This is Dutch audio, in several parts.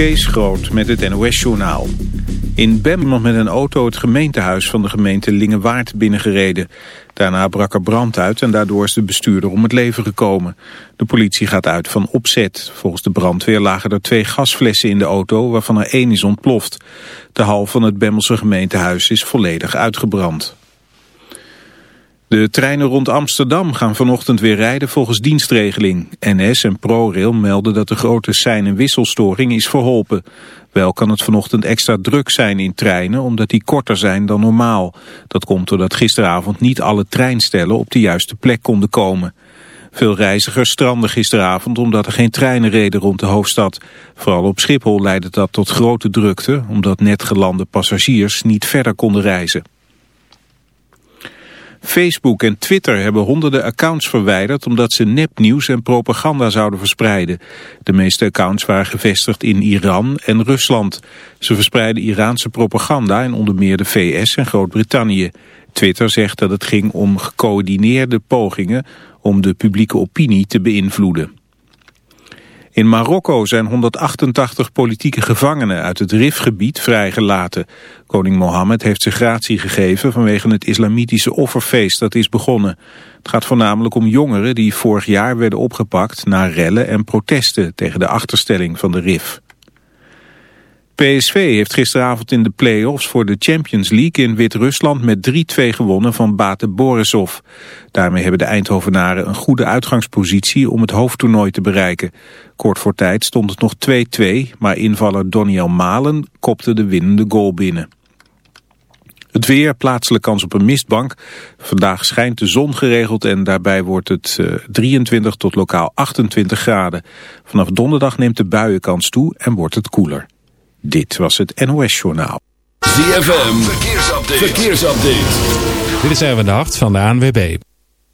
Kees Groot met het NOS-journaal. In Bem met een auto het gemeentehuis van de gemeente Lingewaard binnengereden. Daarna brak er brand uit en daardoor is de bestuurder om het leven gekomen. De politie gaat uit van opzet. Volgens de brandweer lagen er twee gasflessen in de auto, waarvan er één is ontploft. De hal van het Bemmelse gemeentehuis is volledig uitgebrand. De treinen rond Amsterdam gaan vanochtend weer rijden volgens dienstregeling. NS en ProRail melden dat de grote sein- en wisselstoring is verholpen. Wel kan het vanochtend extra druk zijn in treinen omdat die korter zijn dan normaal. Dat komt doordat gisteravond niet alle treinstellen op de juiste plek konden komen. Veel reizigers stranden gisteravond omdat er geen treinen reden rond de hoofdstad. Vooral op Schiphol leidde dat tot grote drukte omdat net gelande passagiers niet verder konden reizen. Facebook en Twitter hebben honderden accounts verwijderd omdat ze nepnieuws en propaganda zouden verspreiden. De meeste accounts waren gevestigd in Iran en Rusland. Ze verspreiden Iraanse propaganda in onder meer de VS en Groot-Brittannië. Twitter zegt dat het ging om gecoördineerde pogingen om de publieke opinie te beïnvloeden. In Marokko zijn 188 politieke gevangenen uit het Rifgebied vrijgelaten. Koning Mohammed heeft zich gratie gegeven vanwege het islamitische offerfeest dat is begonnen. Het gaat voornamelijk om jongeren die vorig jaar werden opgepakt na rellen en protesten tegen de achterstelling van de RIF. PSV heeft gisteravond in de play-offs voor de Champions League in Wit-Rusland met 3-2 gewonnen van Bate Borisov. Daarmee hebben de Eindhovenaren een goede uitgangspositie om het hoofdtoernooi te bereiken. Kort voor tijd stond het nog 2-2, maar invaller Doniel Malen kopte de winnende goal binnen. Het weer, plaatselijk kans op een mistbank. Vandaag schijnt de zon geregeld en daarbij wordt het 23 eh, tot lokaal 28 graden. Vanaf donderdag neemt de buienkans toe en wordt het koeler. Dit was het NOS Journaal. ZFM, verkeersupdate. verkeersupdate. Dit is even de hart van de ANWB.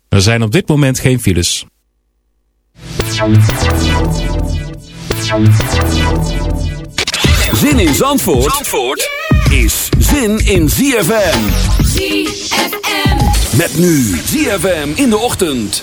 Er zijn op dit moment geen files. Zin in Zandvoort, Zandvoort is zin in ZFM. ZFM. Met nu ZFM in de ochtend.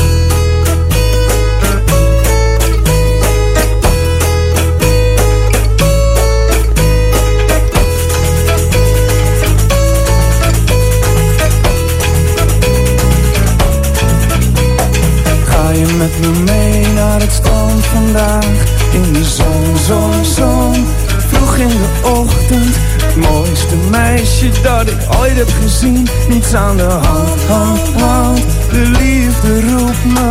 Heb gezien. Niets aan de hand, hand, hand. De liefde roept me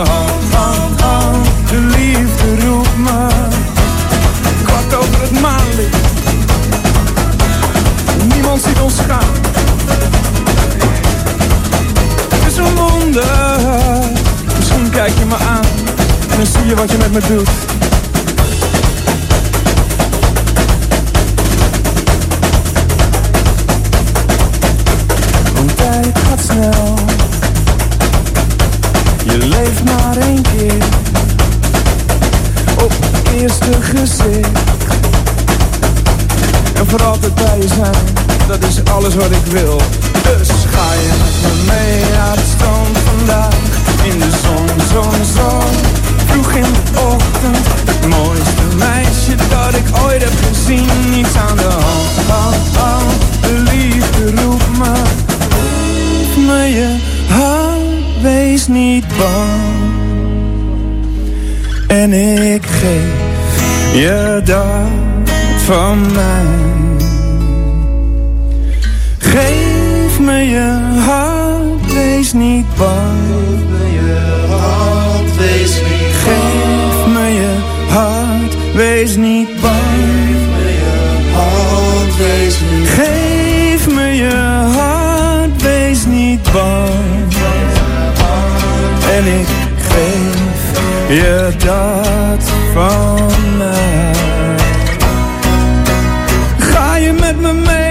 zie my man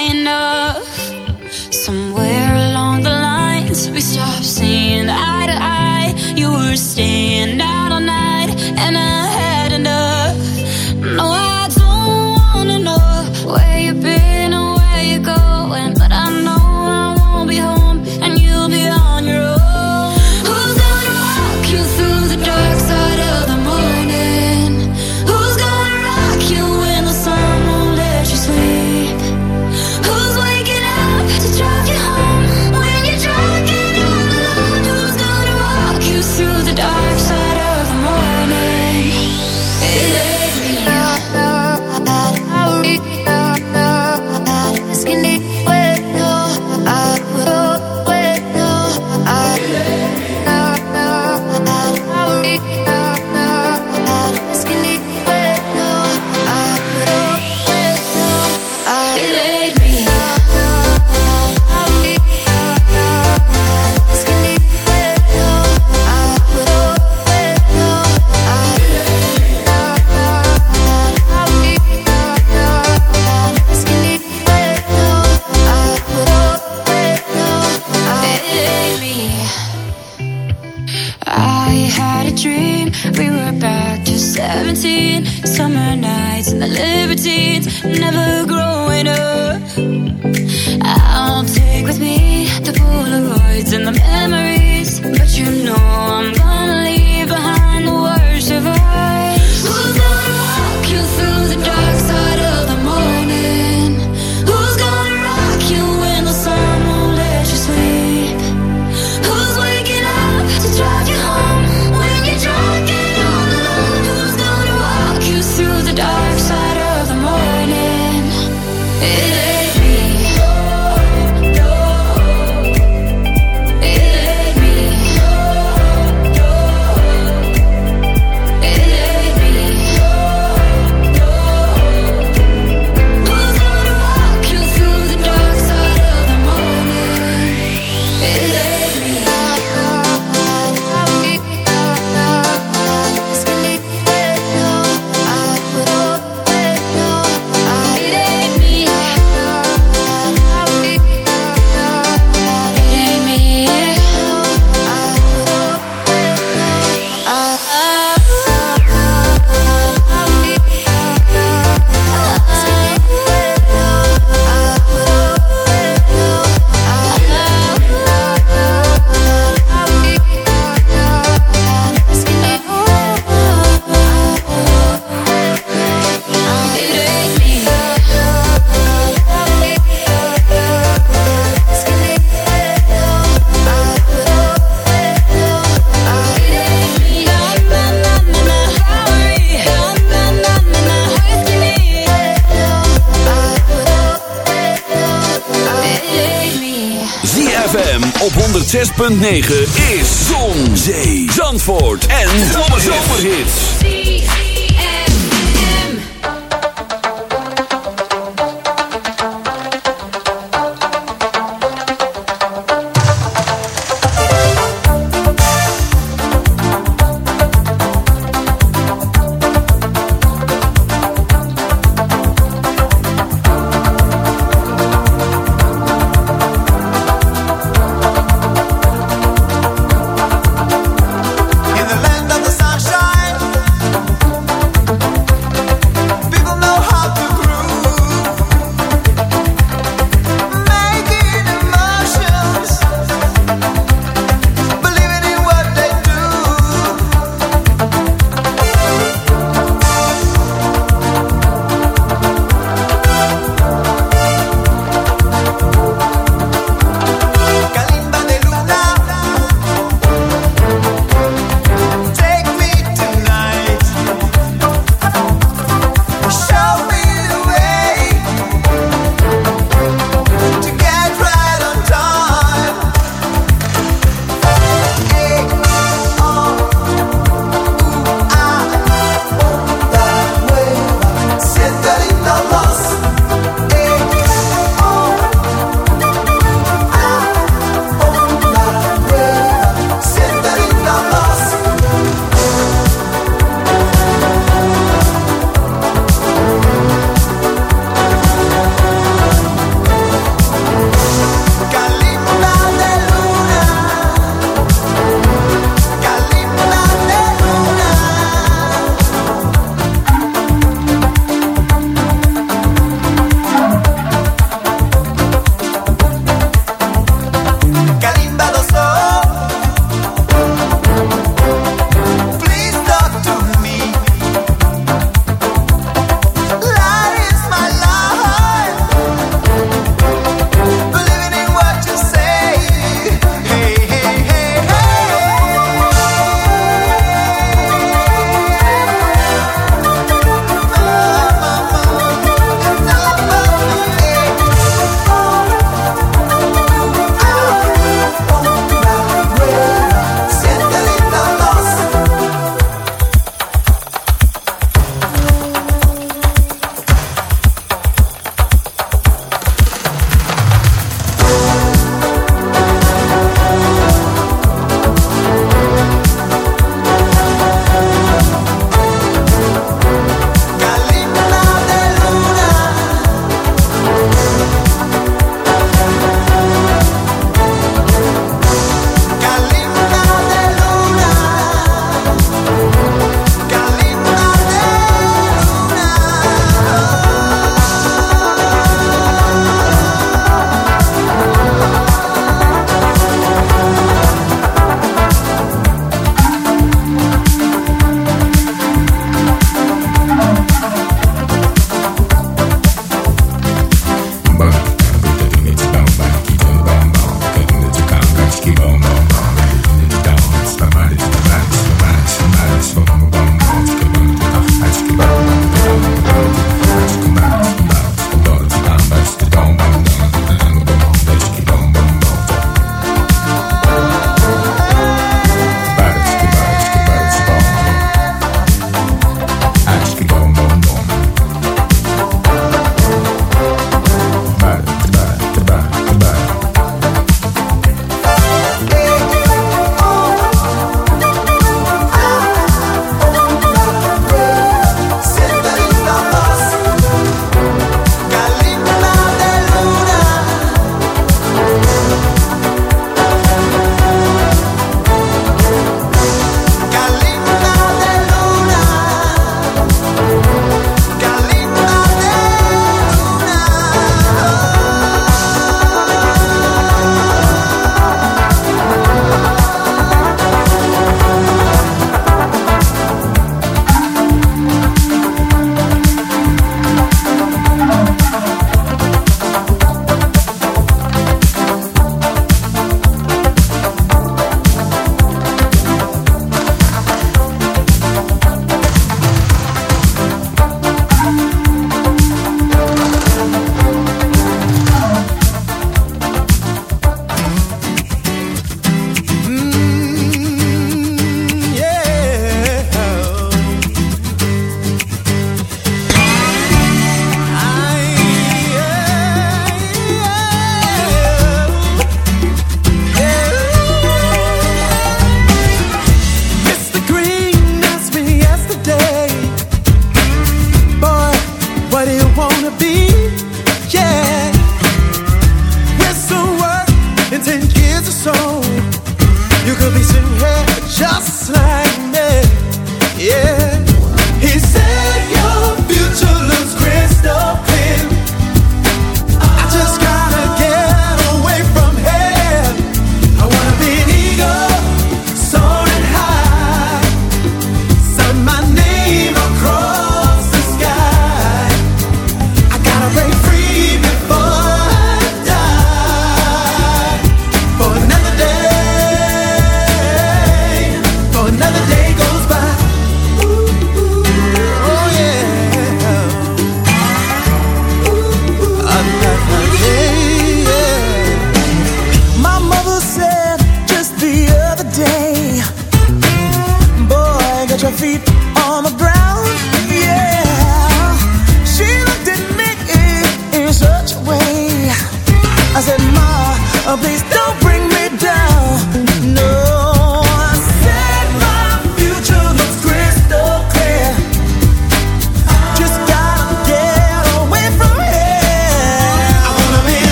106.9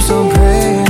Keeps on praying.